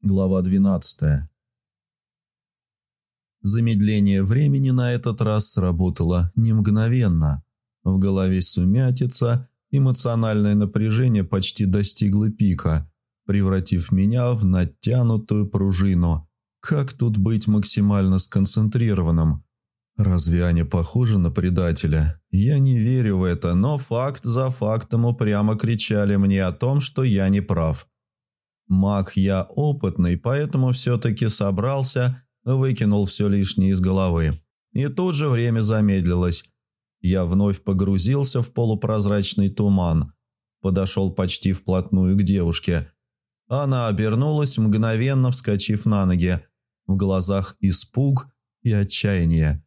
Глава 12. Замедление времени на этот раз сработало не мгновенно. В голове сумятица, эмоциональное напряжение почти достигло пика, превратив меня в натянутую пружину. Как тут быть максимально сконцентрированным? Разве Аня похожа на предателя? Я не верю в это, но факт за фактом упрямо кричали мне о том, что я не прав. Маг я опытный, поэтому все-таки собрался, выкинул все лишнее из головы. И тут же время замедлилось. Я вновь погрузился в полупрозрачный туман. Подошел почти вплотную к девушке. Она обернулась, мгновенно вскочив на ноги. В глазах испуг и отчаяние.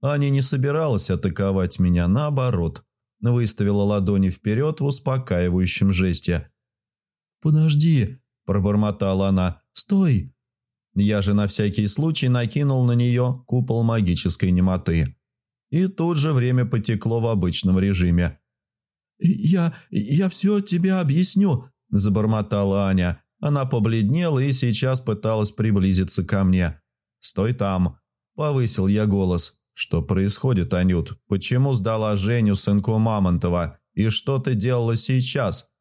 Аня не собиралась атаковать меня, наоборот. Выставила ладони вперед в успокаивающем жесте – «Подожди», – пробормотала она. «Стой!» Я же на всякий случай накинул на нее купол магической немоты. И тут же время потекло в обычном режиме. «Я... я все тебе объясню», – забормотала Аня. Она побледнела и сейчас пыталась приблизиться ко мне. «Стой там», – повысил я голос. «Что происходит, Анют? Почему сдала Женю сынку Мамонтова? И что ты делала сейчас?»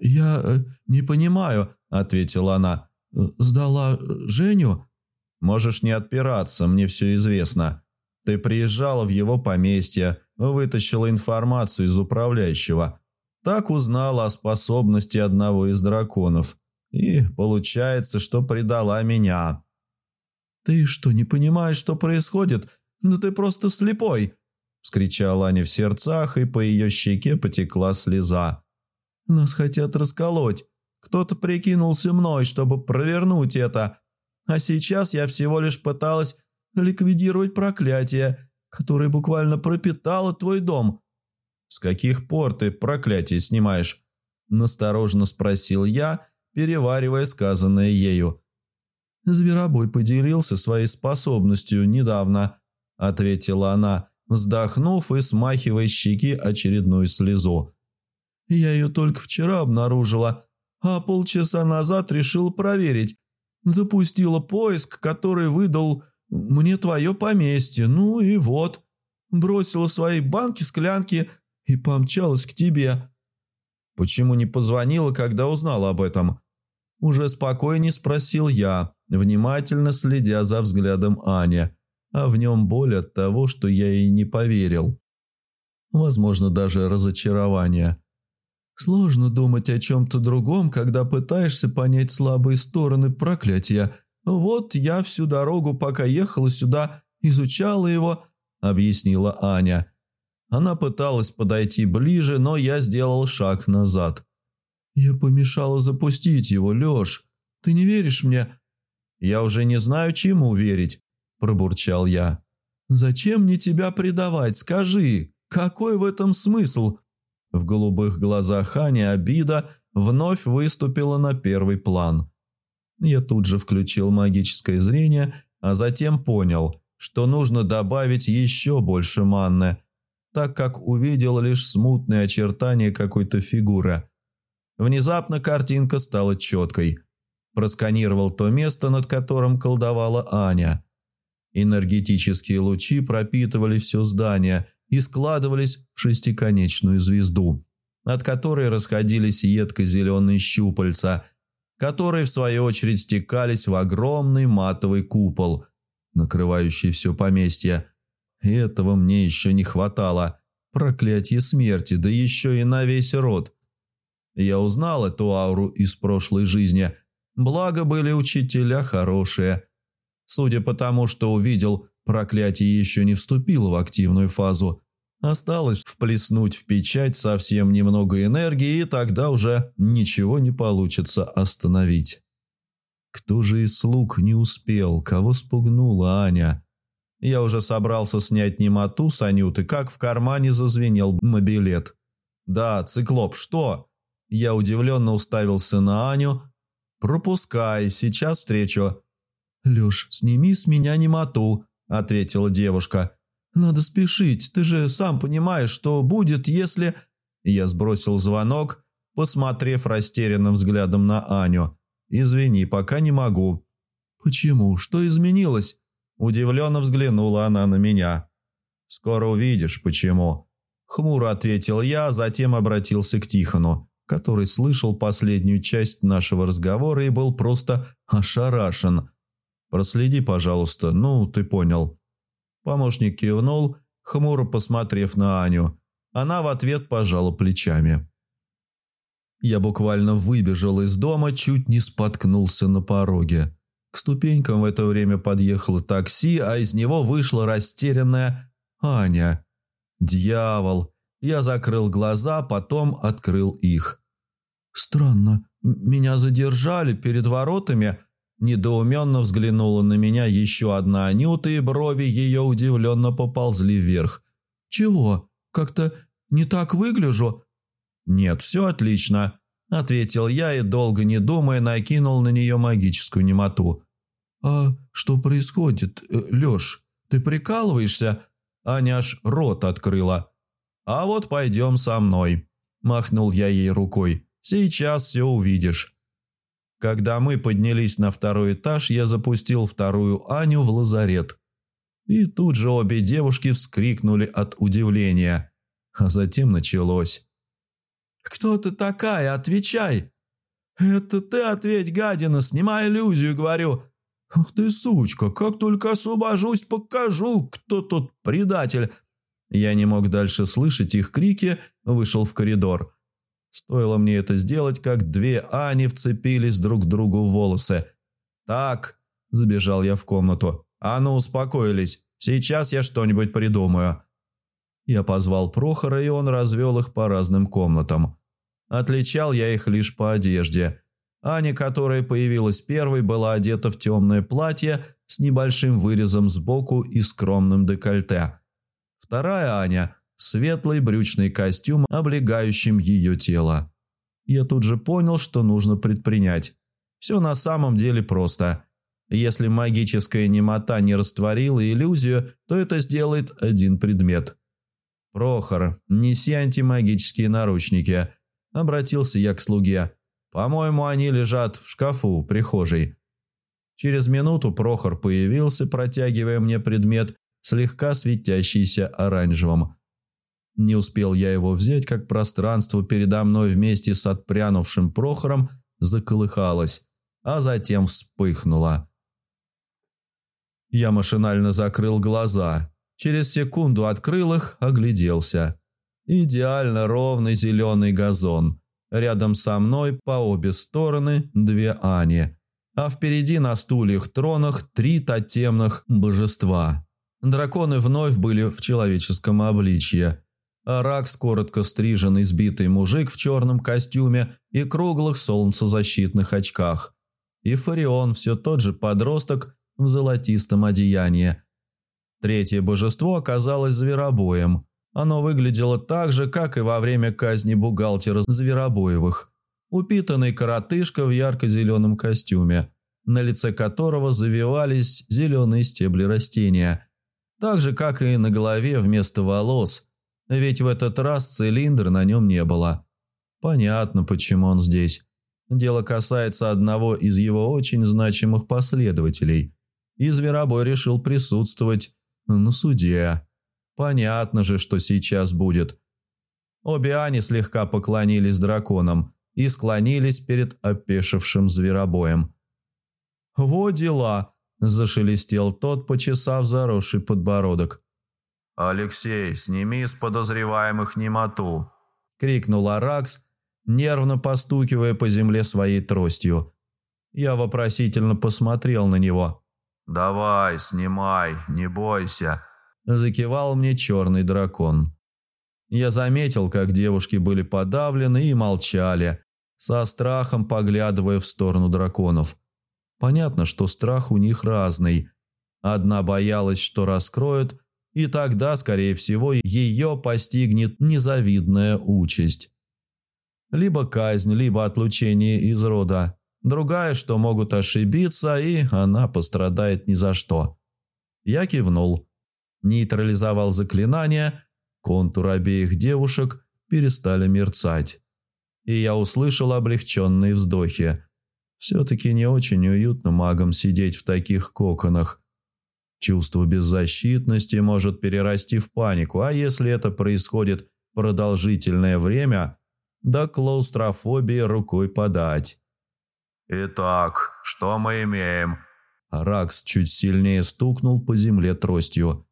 «Я э, не понимаю», – ответила она. «Сдала Женю?» «Можешь не отпираться, мне все известно. Ты приезжала в его поместье, вытащила информацию из управляющего. Так узнала о способности одного из драконов. И получается, что предала меня». «Ты что, не понимаешь, что происходит? Да ты просто слепой!» – вскричала Аня в сердцах, и по ее щеке потекла слеза. Нас хотят расколоть. Кто-то прикинулся мной, чтобы провернуть это. А сейчас я всего лишь пыталась ликвидировать проклятие, которое буквально пропитало твой дом. С каких пор ты проклятие снимаешь? Насторожно спросил я, переваривая сказанное ею. «Зверобой поделился своей способностью недавно», – ответила она, вздохнув и смахивая щеки очередную слезу. Я ее только вчера обнаружила, а полчаса назад решил проверить. Запустила поиск, который выдал мне твое поместье. Ну и вот. Бросила свои банки-склянки и помчалась к тебе. Почему не позвонила, когда узнала об этом? Уже спокойнее спросил я, внимательно следя за взглядом Ани, а в нем боль от того, что я ей не поверил. Возможно, даже разочарование. Сложно думать о чем-то другом, когда пытаешься понять слабые стороны проклятия. Вот я всю дорогу, пока ехала сюда, изучала его, объяснила Аня. Она пыталась подойти ближе, но я сделал шаг назад. «Я помешала запустить его, Леш. Ты не веришь мне?» «Я уже не знаю, чему верить», – пробурчал я. «Зачем мне тебя предавать? Скажи, какой в этом смысл?» В голубых глазах Ани обида вновь выступила на первый план. Я тут же включил магическое зрение, а затем понял, что нужно добавить еще больше манны, так как увидел лишь смутные очертания какой-то фигуры. Внезапно картинка стала четкой. Просканировал то место, над которым колдовала Аня. Энергетические лучи пропитывали все здание – и складывались в шестиконечную звезду, от которой расходились едко-зеленые щупальца, которые, в свою очередь, стекались в огромный матовый купол, накрывающий все поместье. И этого мне еще не хватало. Проклятие смерти, да еще и на весь род. Я узнал эту ауру из прошлой жизни. Благо были учителя хорошие. Судя по тому, что увидел, Проклятие еще не вступило в активную фазу. Осталось вплеснуть в печать совсем немного энергии, и тогда уже ничего не получится остановить. Кто же из слуг не успел, кого спугнула Аня? Я уже собрался снять немоту с Анюты, как в кармане зазвенел мобилет. «Да, циклоп, что?» Я удивленно уставился на Аню. «Пропускай, сейчас встречу». «Леш, сними с меня немоту», ответила девушка. «Надо спешить, ты же сам понимаешь, что будет, если...» Я сбросил звонок, посмотрев растерянным взглядом на Аню. Извини, пока не могу». «Почему? Что изменилось?» Удивленно взглянула она на меня. «Скоро увидишь, почему». Хмуро ответил я, затем обратился к Тихону, который слышал последнюю часть нашего разговора и был просто ошарашен. «Проследи, пожалуйста, ну, ты понял». Помощник кивнул, хмуро посмотрев на Аню. Она в ответ пожала плечами. Я буквально выбежал из дома, чуть не споткнулся на пороге. К ступенькам в это время подъехало такси, а из него вышла растерянная Аня. «Дьявол!» Я закрыл глаза, потом открыл их. «Странно, меня задержали перед воротами», Недоуменно взглянула на меня еще одна Анюта, и брови ее удивленно поползли вверх. «Чего? Как-то не так выгляжу?» «Нет, все отлично», – ответил я и, долго не думая, накинул на нее магическую немоту. «А что происходит, э, Леш? Ты прикалываешься?» Аня аж рот открыла. «А вот пойдем со мной», – махнул я ей рукой. «Сейчас все увидишь». Когда мы поднялись на второй этаж, я запустил вторую Аню в лазарет. И тут же обе девушки вскрикнули от удивления. А затем началось. «Кто ты такая? Отвечай!» «Это ты ответь, гадина, снимай иллюзию, говорю!» «Ах ты, сучка, как только освобожусь, покажу, кто тут предатель!» Я не мог дальше слышать их крики, вышел в коридор. Стоило мне это сделать, как две Ани вцепились друг другу в волосы. «Так», – забежал я в комнату, – «а ну успокоились, сейчас я что-нибудь придумаю». Я позвал Прохора, и он развел их по разным комнатам. Отличал я их лишь по одежде. Аня, которая появилась первой, была одета в темное платье с небольшим вырезом сбоку и скромным декольте. Вторая Аня – светлый брючный костюм, облегающим ее тело. Я тут же понял, что нужно предпринять. Все на самом деле просто. Если магическая немота не растворила иллюзию, то это сделает один предмет. «Прохор, неси антимагические наручники», – обратился я к слуге. «По-моему, они лежат в шкафу, прихожей». Через минуту Прохор появился, протягивая мне предмет, слегка светящийся оранжевым. Не успел я его взять, как пространство передо мной вместе с отпрянувшим Прохором заколыхалось, а затем вспыхнуло. Я машинально закрыл глаза. Через секунду открыл их, огляделся. Идеально ровный зеленый газон. Рядом со мной по обе стороны две Ани. А впереди на стульях-тронах три тотемных божества. Драконы вновь были в человеческом обличье – Аракс, коротко стриженный сбитый мужик в черном костюме и круглых солнцезащитных очках. И Фарион, все тот же подросток в золотистом одеянии. Третье божество оказалось зверобоем. Оно выглядело так же, как и во время казни бухгалтера Зверобоевых. Упитанный коротышка в ярко-зеленом костюме, на лице которого завивались зеленые стебли растения. Так же, как и на голове вместо волос – ведь в этот раз цилиндр на нем не было. Понятно, почему он здесь. Дело касается одного из его очень значимых последователей. И Зверобой решил присутствовать на суде. Понятно же, что сейчас будет. Обе Ани слегка поклонились драконам и склонились перед опешившим Зверобоем. «Во дела!» – зашелестел тот, почесав заросший подбородок. «Алексей, сними с подозреваемых немоту!» – крикнул Аракс, нервно постукивая по земле своей тростью. Я вопросительно посмотрел на него. «Давай, снимай, не бойся!» – закивал мне черный дракон. Я заметил, как девушки были подавлены и молчали, со страхом поглядывая в сторону драконов. Понятно, что страх у них разный. Одна боялась, что раскроют, и тогда, скорее всего, ее постигнет незавидная участь. Либо казнь, либо отлучение из рода. Другая, что могут ошибиться, и она пострадает ни за что. Я кивнул. Нейтрализовал заклинание, контур обеих девушек перестали мерцать. И я услышал облегченные вздохи. Все-таки не очень уютно магам сидеть в таких коконах. Чувство беззащитности может перерасти в панику, а если это происходит продолжительное время, до клаустрофобии рукой подать. «Итак, что мы имеем?» Ракс чуть сильнее стукнул по земле тростью.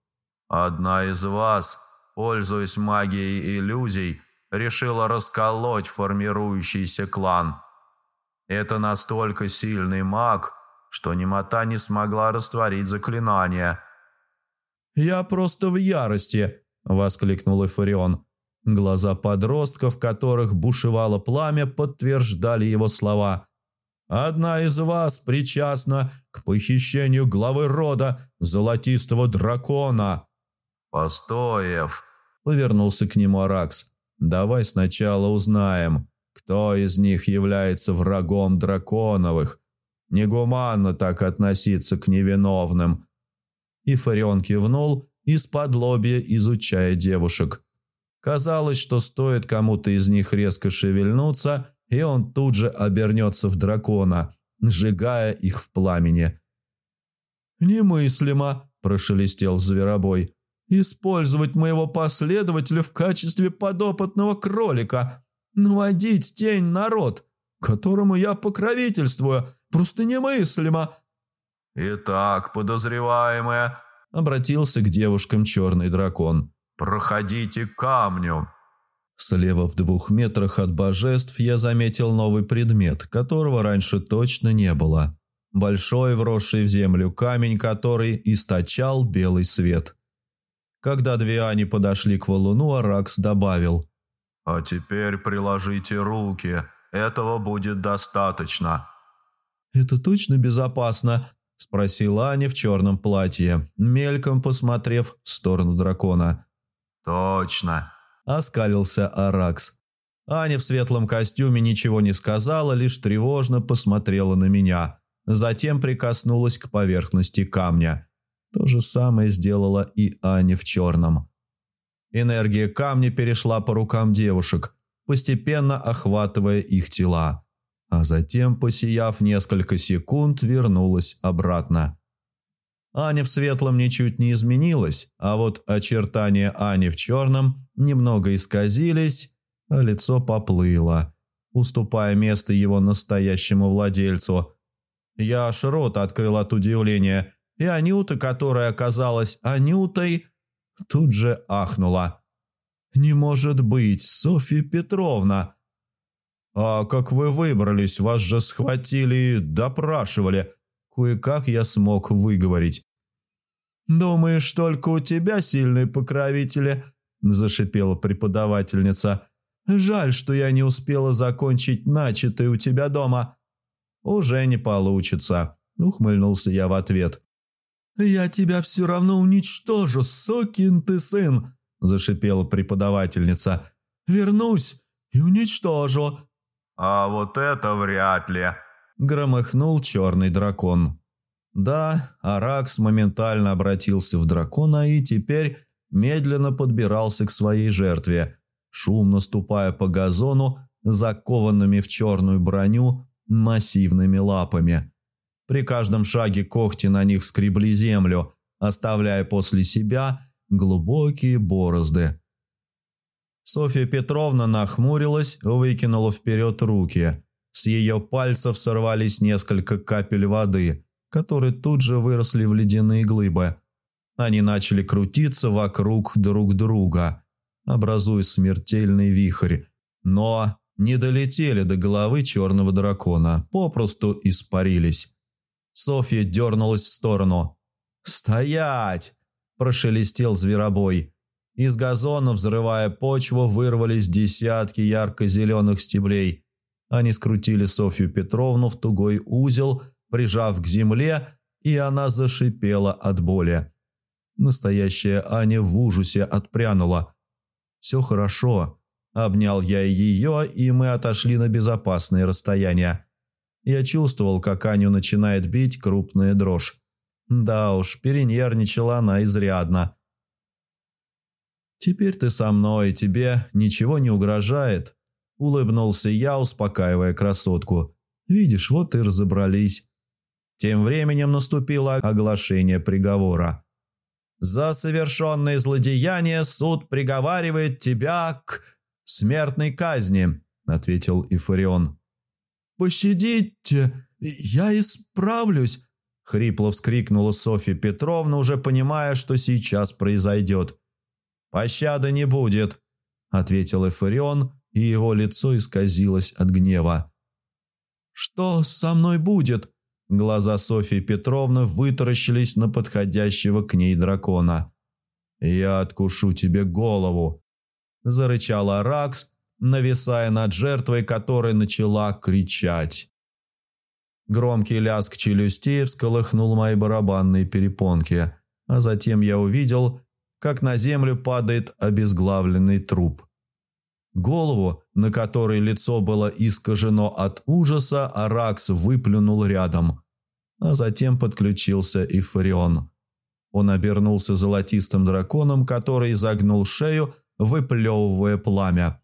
«Одна из вас, пользуясь магией иллюзий, решила расколоть формирующийся клан. Это настолько сильный маг, что немота не смогла растворить заклинание». «Я просто в ярости!» – воскликнул Эфарион. Глаза подростков, в которых бушевало пламя, подтверждали его слова. «Одна из вас причастна к похищению главы рода Золотистого Дракона». «Постоев», — повернулся к нему Аракс. «Давай сначала узнаем, кто из них является врагом драконовых. Негуманно так относиться к невиновным». И Фарион кивнул, из-под лобья изучая девушек. Казалось, что стоит кому-то из них резко шевельнуться, и он тут же обернется в дракона, сжигая их в пламени. «Немыслимо», – прошелестел зверобой, – «использовать моего последователя в качестве подопытного кролика, наводить тень народ, которому я покровительствую, просто немыслимо». «Итак, подозреваемая», – обратился к девушкам черный дракон – «Проходите к камню». Слева в двух метрах от божеств я заметил новый предмет, которого раньше точно не было. Большой вросший в землю камень, который источал белый свет. Когда две Ани подошли к валуну, Аракс добавил. «А теперь приложите руки. Этого будет достаточно». «Это точно безопасно?» – спросила Аня в черном платье, мельком посмотрев в сторону дракона. «Точно!» – оскалился Аракс. Аня в светлом костюме ничего не сказала, лишь тревожно посмотрела на меня. Затем прикоснулась к поверхности камня. То же самое сделала и Аня в черном. Энергия камня перешла по рукам девушек, постепенно охватывая их тела. А затем, посияв несколько секунд, вернулась обратно. Аня в светлом ничуть не изменилась, а вот очертания Ани в черном немного исказились, а лицо поплыло, уступая место его настоящему владельцу. Я аж рот открыл от удивления, и Анюта, которая оказалась Анютой, тут же ахнула. «Не может быть, Софья Петровна!» «А как вы выбрались? Вас же схватили и допрашивали!» Кое-как я смог выговорить. «Думаешь, только у тебя сильные покровители?» – зашипела преподавательница. «Жаль, что я не успела закончить начатое у тебя дома». «Уже не получится», – ухмыльнулся я в ответ. «Я тебя все равно уничтожу, сокин ты сын!» – зашипела преподавательница. «Вернусь и уничтожу». «А вот это вряд ли», громыхнул черный дракон. Да, Аракс моментально обратился в дракона и теперь медленно подбирался к своей жертве, шумно ступая по газону, закованными в черную броню массивными лапами. При каждом шаге когти на них скребли землю, оставляя после себя глубокие борозды. Софья Петровна нахмурилась, выкинула вперед руки – с ее пальцев сорвались несколько капель воды, которые тут же выросли в ледяные глыбы. Они начали крутиться вокруг друг друга, образуя смертельный вихрь, но не долетели до головы черного дракона, попросту испарились. Софья дернулась в сторону. «Стоять!» – прошелестел зверобой. Из газона, взрывая почву, вырвались десятки ярко-зеленых стеблей – они скрутили Софью Петровну в тугой узел, прижав к земле, и она зашипела от боли. Настоящая Аня в ужасе отпрянула. «Все хорошо». Обнял я ее, и мы отошли на безопасное расстояние. Я чувствовал, как Аню начинает бить крупная дрожь. Да уж, перенервничала она изрядно. «Теперь ты со мной, тебе ничего не угрожает», Улыбнулся я, успокаивая красотку. Видишь, вот и разобрались. Тем временем наступило оглашение приговора. «За совершенное злодеяние суд приговаривает тебя к смертной казни», — ответил Ифарион. «Пощадите, я исправлюсь», — хрипло вскрикнула Софья Петровна, уже понимая, что сейчас произойдет. «Пощады не будет», — ответил Эфарион, и его лицо исказилось от гнева. «Что со мной будет?» Глаза Софьи Петровны вытаращились на подходящего к ней дракона. «Я откушу тебе голову!» – зарычал Аракс, нависая над жертвой, которая начала кричать. Громкий лязг челюстей всколыхнул мои барабанные перепонки, а затем я увидел, как на землю падает обезглавленный труп. Голову, на которой лицо было искажено от ужаса, Аракс выплюнул рядом, а затем подключился и. Он обернулся золотистым драконом, который загнул шею, выплевывая пламя.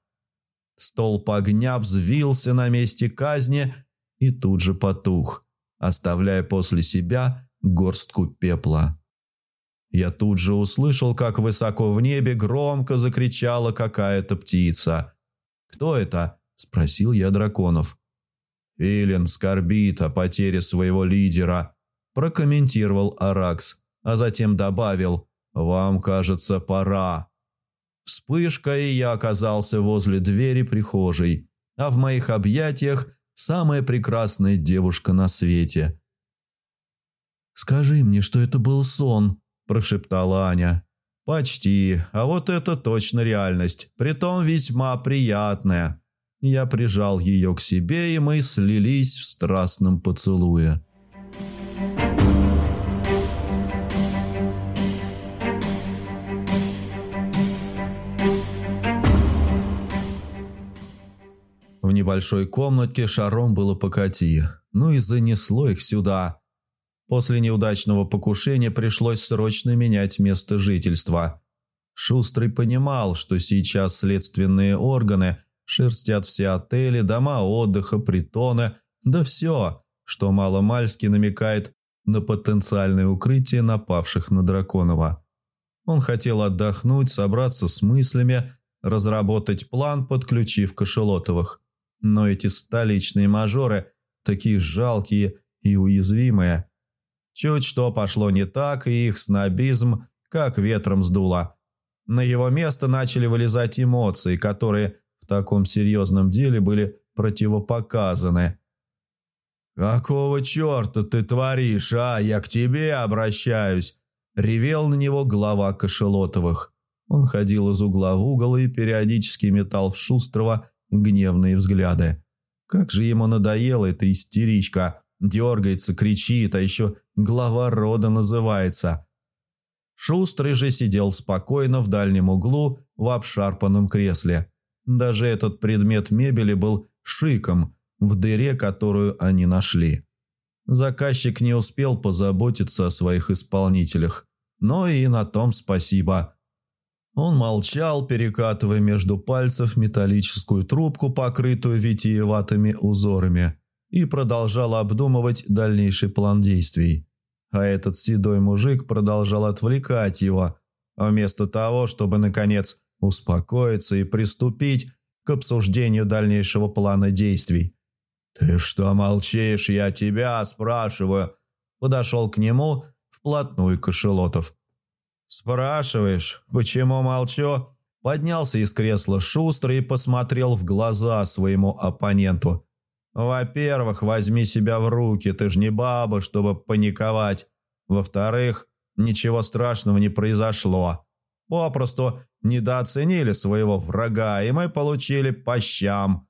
Столб огня взвился на месте казни и тут же потух, оставляя после себя горстку пепла. Я тут же услышал, как высоко в небе громко закричала какая-то птица. «Кто это?» – спросил я драконов. «Филин скорбит о потере своего лидера», – прокомментировал Аракс, а затем добавил «Вам, кажется, пора». Вспышка, и я оказался возле двери прихожей, а в моих объятиях самая прекрасная девушка на свете. «Скажи мне, что это был сон», – прошептала Аня. «Почти, а вот это точно реальность, притом весьма приятная». Я прижал ее к себе, и мы слились в страстном поцелуе. В небольшой комнатке шаром было покати, ну и занесло их сюда – После неудачного покушения пришлось срочно менять место жительства. Шустрый понимал, что сейчас следственные органы шерстят все отели, дома отдыха, притоны, да все, что маломальски намекает на потенциальное укрытие напавших на Драконова. Он хотел отдохнуть, собраться с мыслями, разработать план, подключив Кошелотовых. Но эти столичные мажоры, такие жалкие и уязвимые – Чуть что пошло не так, и их снобизм как ветром сдуло. На его место начали вылезать эмоции, которые в таком серьезном деле были противопоказаны. «Какого черта ты творишь, а? Я к тебе обращаюсь!» Ревел на него глава Кошелотовых. Он ходил из угла в угол и периодически метал в Шустрого гневные взгляды. Как же ему надоела эта истеричка. Дергается, кричит, а еще глава рода называется. Шустрый же сидел спокойно в дальнем углу в обшарпанном кресле. Даже этот предмет мебели был шиком в дыре, которую они нашли. Заказчик не успел позаботиться о своих исполнителях, но и на том спасибо. Он молчал, перекатывая между пальцев металлическую трубку, покрытую витиеватыми узорами – и продолжал обдумывать дальнейший план действий. А этот седой мужик продолжал отвлекать его, вместо того, чтобы, наконец, успокоиться и приступить к обсуждению дальнейшего плана действий. «Ты что молчишь? Я тебя спрашиваю!» Подошел к нему вплотную Кошелотов. «Спрашиваешь, почему молчу?» Поднялся из кресла шустрый и посмотрел в глаза своему оппоненту. Во-первых, возьми себя в руки, ты ж не баба, чтобы паниковать. Во-вторых, ничего страшного не произошло. Попросту недооценили своего врага, и мы получили по щам.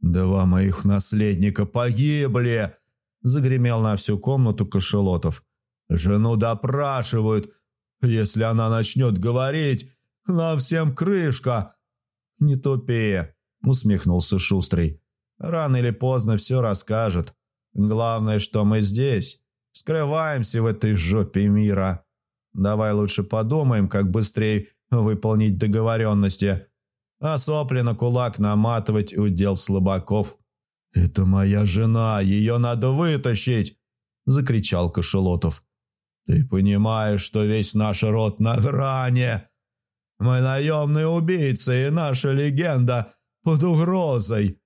«Два моих наследника погибли!» – загремел на всю комнату Кошелотов. «Жену допрашивают. Если она начнет говорить, нам всем крышка!» «Не тупи!» – усмехнулся Шустрый. Рано или поздно все расскажет. Главное, что мы здесь. Скрываемся в этой жопе мира. Давай лучше подумаем, как быстрее выполнить договоренности. А сопли на кулак наматывать удел слабаков. «Это моя жена, ее надо вытащить!» – закричал Кошелотов. «Ты понимаешь, что весь наш род на грани? Мы наемные убийцы, и наша легенда под угрозой!»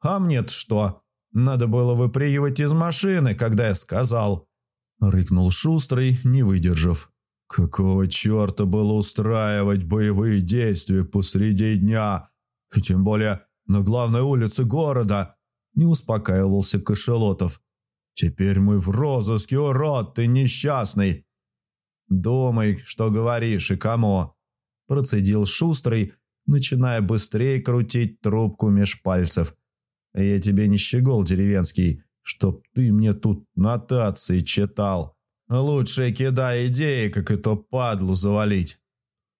«А мне-то что? Надо было выпрыгивать из машины, когда я сказал!» – рыкнул Шустрый, не выдержав. «Какого черта было устраивать боевые действия посреди дня, и тем более на главной улице города?» Не успокаивался Кошелотов. «Теперь мы в розыске, урод ты несчастный!» «Думай, что говоришь и кому!» Процедил Шустрый, начиная быстрее крутить трубку меж пальцев. «Я тебе не щегол деревенский, чтоб ты мне тут нотации читал. Лучше кидай идеи, как это падлу завалить».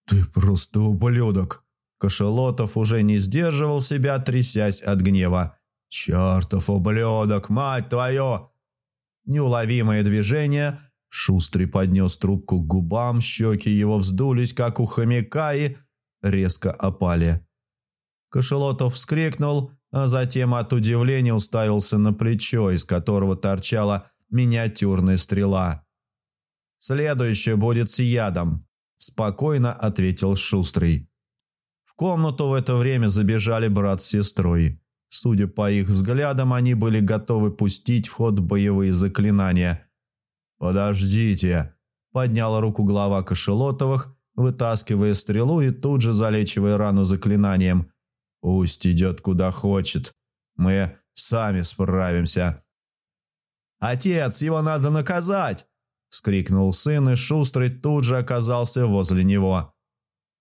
«Ты просто ублюдок!» Кошелотов уже не сдерживал себя, трясясь от гнева. «Чертов ублюдок, мать твою!» Неуловимое движение. Шустрый поднес трубку к губам, щеки его вздулись, как у хомяка, и резко опали. Кошелотов вскрикнул, а затем от удивления уставился на плечо, из которого торчала миниатюрная стрела. «Следующее будет с ядом», – спокойно ответил Шустрый. В комнату в это время забежали брат с сестрой. Судя по их взглядам, они были готовы пустить в ход боевые заклинания. «Подождите!» – подняла руку глава Кошелотовых, вытаскивая стрелу и тут же залечивая рану заклинанием. «Пусть идет куда хочет. Мы сами справимся». «Отец, его надо наказать!» – вскрикнул сын, и Шустрый тут же оказался возле него.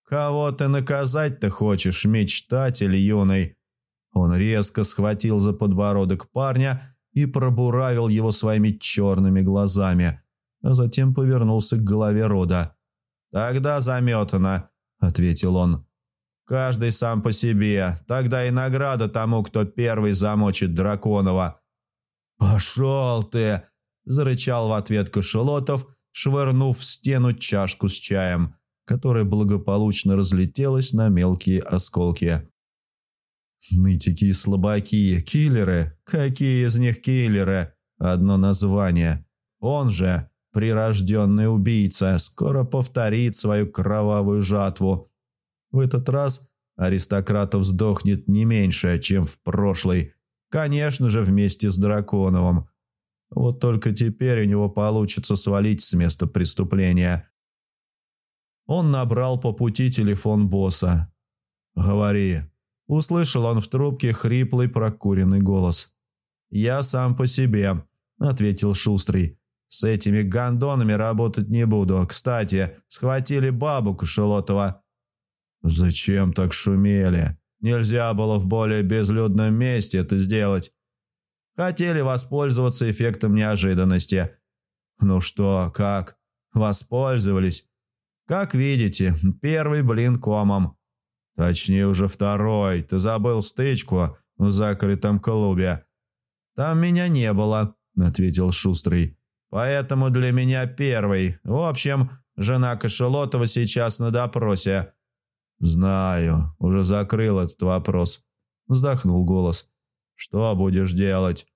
«Кого ты наказать-то хочешь, мечтатель юный?» Он резко схватил за подбородок парня и пробуравил его своими черными глазами, а затем повернулся к голове рода. «Тогда заметано», — ответил он. «Каждый сам по себе. Тогда и награда тому, кто первый замочит Драконова». «Пошел ты!» – зарычал в ответ Кошелотов, швырнув в стену чашку с чаем, которая благополучно разлетелась на мелкие осколки. Нытики слабаки, киллеры. Какие из них киллеры? Одно название. Он же, прирожденный убийца, скоро повторит свою кровавую жатву. В этот раз аристократов сдохнет не меньше, чем в прошлый. Конечно же, вместе с Драконовым. Вот только теперь у него получится свалить с места преступления. Он набрал по пути телефон босса. «Говори», Услышал он в трубке хриплый прокуренный голос. «Я сам по себе», – ответил Шустрый. «С этими гондонами работать не буду. Кстати, схватили бабу Кошелотова». «Зачем так шумели? Нельзя было в более безлюдном месте это сделать. Хотели воспользоваться эффектом неожиданности. Ну что, как? Воспользовались? Как видите, первый блин комом. Точнее, уже второй. Ты забыл стычку в закрытом клубе. Там меня не было, ответил Шустрый. Поэтому для меня первый. В общем, жена Кошелотова сейчас на допросе. Знаю, уже закрыл этот вопрос. Вздохнул голос. Что будешь делать?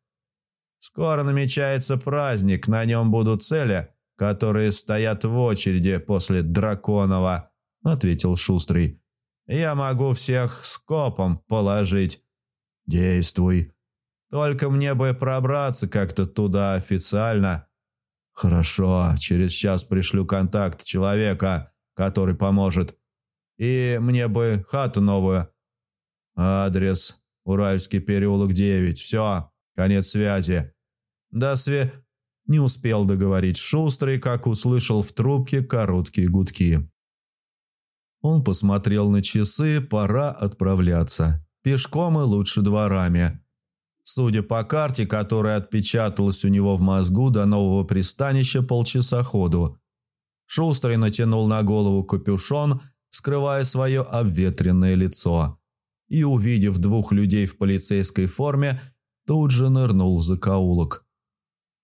Скоро намечается праздник, на нем будут цели, которые стоят в очереди после Драконова, ответил Шустрый. Я могу всех скопом положить. Действуй. Только мне бы пробраться как-то туда официально. Хорошо, через час пришлю контакт человека, который поможет. И мне бы хату новую. Адрес. Уральский переулок 9. Все, конец связи. До све... Не успел договорить Шустрый, как услышал в трубке короткие гудки. Он посмотрел на часы, пора отправляться. Пешком и лучше дворами. Судя по карте, которая отпечаталась у него в мозгу до нового пристанища полчаса ходу. Шустрый натянул на голову капюшон, скрывая свое обветренное лицо. И, увидев двух людей в полицейской форме, тут же нырнул за каулок.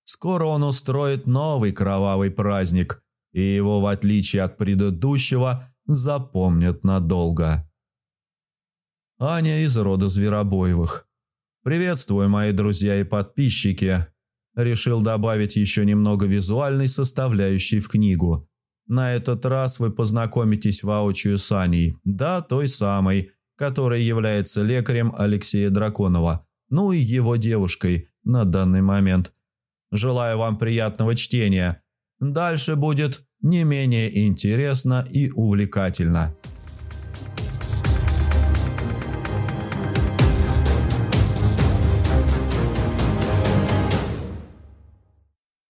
Скоро он устроит новый кровавый праздник, и его, в отличие от предыдущего, запомнят надолго. Аня из рода Зверобоевых. Приветствую, мои друзья и подписчики. Решил добавить еще немного визуальной составляющей в книгу. На этот раз вы познакомитесь воочию с Аней, да, той самой, которая является лекарем Алексея Драконова, ну и его девушкой на данный момент. Желаю вам приятного чтения. Дальше будет не менее интересно и увлекательно.